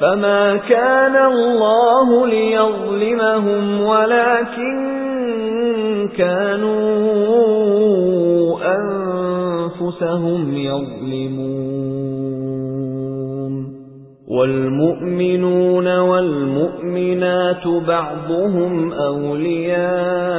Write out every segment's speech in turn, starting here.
فَمَا كَانَ اللَّهُ لِيَظْلِمَهُمْ وَلَكِن كَانُوا أَنفُسَهُمْ يَظْلِمُونَ وَالْمُؤْمِنُونَ وَالْمُؤْمِنَاتُ بَعْضُهُمْ أَوْلِيَاءُ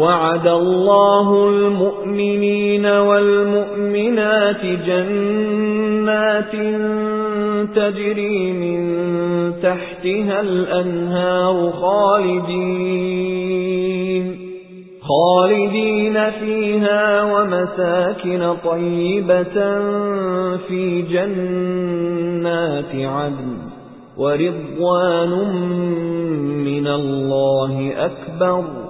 وَعَدَ اللَّهُ الْمُؤْمِنِينَ وَالْمُؤْمِنَاتِ جَنَّاتٍ تَجْرِي مِن تَحْتِهَا الْأَنْهَارُ خَالِدِينَ خالدين فيها ومساكن طيبة في جنات عدن ورضوان من الله أكبر.